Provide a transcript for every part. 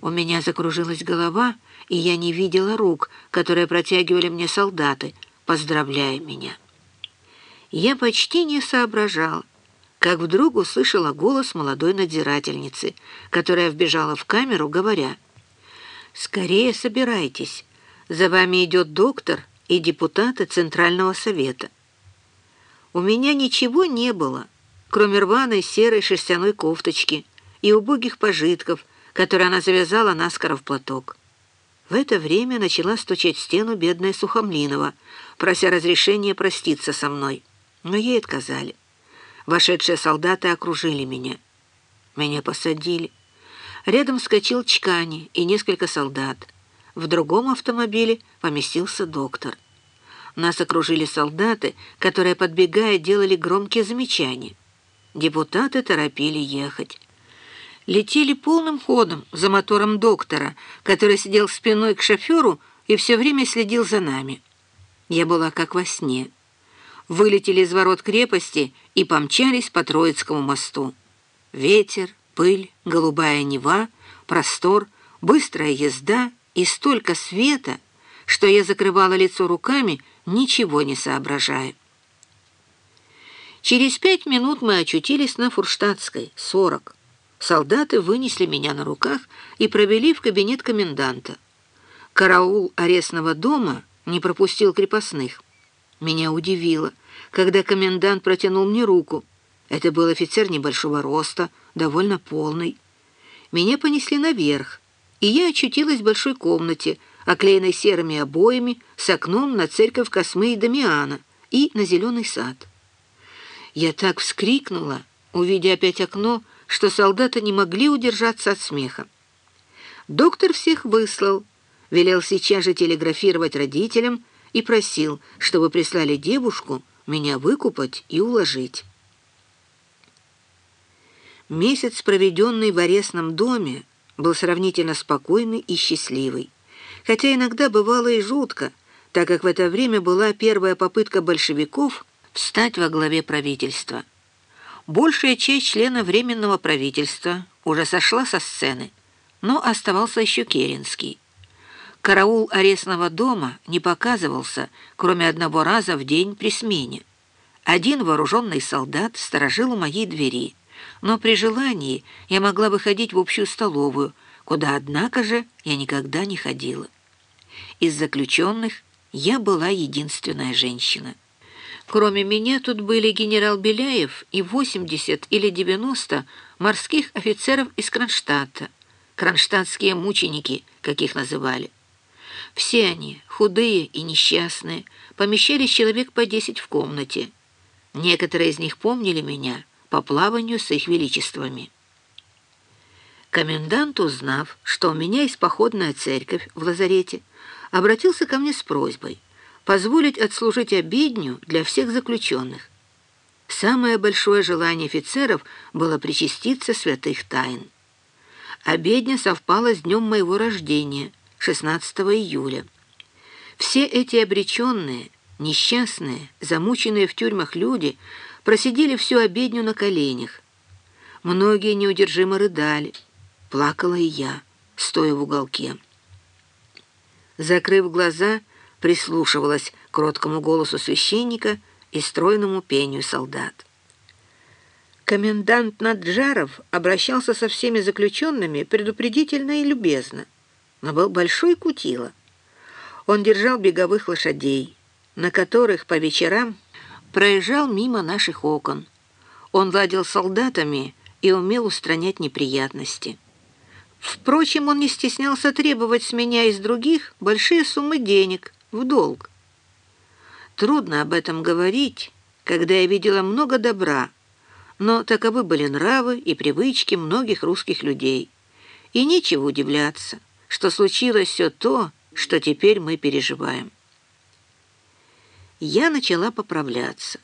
У меня закружилась голова, и я не видела рук, которые протягивали мне солдаты, поздравляя меня. Я почти не соображал, как вдруг услышала голос молодой надзирательницы, которая вбежала в камеру, говоря, «Скорее собирайтесь, за вами идет доктор и депутаты Центрального совета». У меня ничего не было, кроме рваной серой шерстяной кофточки и убогих пожитков, которые она завязала наскоро в платок. В это время начала стучать в стену бедная Сухомлинова, прося разрешения проститься со мной. Но ей отказали. Вошедшие солдаты окружили меня. Меня посадили. Рядом вскочил Чкани и несколько солдат. В другом автомобиле поместился доктор. Нас окружили солдаты, которые, подбегая, делали громкие замечания. Депутаты торопили ехать. Летели полным ходом за мотором доктора, который сидел спиной к шоферу и все время следил за нами. Я была как во сне вылетели из ворот крепости и помчались по Троицкому мосту. Ветер, пыль, голубая нева, простор, быстрая езда и столько света, что я закрывала лицо руками, ничего не соображая. Через пять минут мы очутились на Фурштадтской, 40. Солдаты вынесли меня на руках и провели в кабинет коменданта. Караул арестного дома не пропустил крепостных. Меня удивило, когда комендант протянул мне руку. Это был офицер небольшого роста, довольно полный. Меня понесли наверх, и я очутилась в большой комнате, оклеенной серыми обоями, с окном на церковь Космы и Дамиана и на зеленый сад. Я так вскрикнула, увидя опять окно, что солдаты не могли удержаться от смеха. Доктор всех выслал, велел сейчас же телеграфировать родителям, и просил, чтобы прислали девушку меня выкупать и уложить. Месяц, проведенный в арестном доме, был сравнительно спокойный и счастливый, хотя иногда бывало и жутко, так как в это время была первая попытка большевиков встать во главе правительства. Большая часть членов Временного правительства уже сошла со сцены, но оставался еще Керенский. Караул арестного дома не показывался, кроме одного раза в день при смене. Один вооруженный солдат сторожил у моей двери, но при желании я могла выходить в общую столовую, куда, однако же, я никогда не ходила. Из заключенных я была единственная женщина. Кроме меня тут были генерал Беляев и 80 или 90 морских офицеров из Кронштадта, кронштадтские мученики, как их называли. Все они, худые и несчастные, помещались человек по десять в комнате. Некоторые из них помнили меня по плаванию с их величествами. Комендант, узнав, что у меня есть походная церковь в лазарете, обратился ко мне с просьбой позволить отслужить обедню для всех заключенных. Самое большое желание офицеров было причаститься святых тайн. Обедня совпала с днем моего рождения – 16 июля. Все эти обреченные, несчастные, замученные в тюрьмах люди просидели всю обедню на коленях. Многие неудержимо рыдали. Плакала и я, стоя в уголке. Закрыв глаза, прислушивалась к кроткому голосу священника и стройному пению солдат. Комендант Наджаров обращался со всеми заключенными предупредительно и любезно но был большой кутила. Он держал беговых лошадей, на которых по вечерам проезжал мимо наших окон. Он ладил солдатами и умел устранять неприятности. Впрочем, он не стеснялся требовать с меня из других большие суммы денег в долг. Трудно об этом говорить, когда я видела много добра, но таковы были нравы и привычки многих русских людей. И нечего удивляться что случилось все то, что теперь мы переживаем. Я начала поправляться.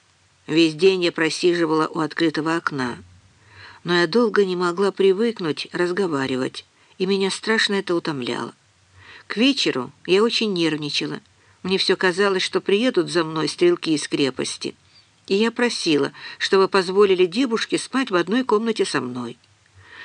Весь день я просиживала у открытого окна. Но я долго не могла привыкнуть разговаривать, и меня страшно это утомляло. К вечеру я очень нервничала. Мне все казалось, что приедут за мной стрелки из крепости. И я просила, чтобы позволили девушке спать в одной комнате со мной.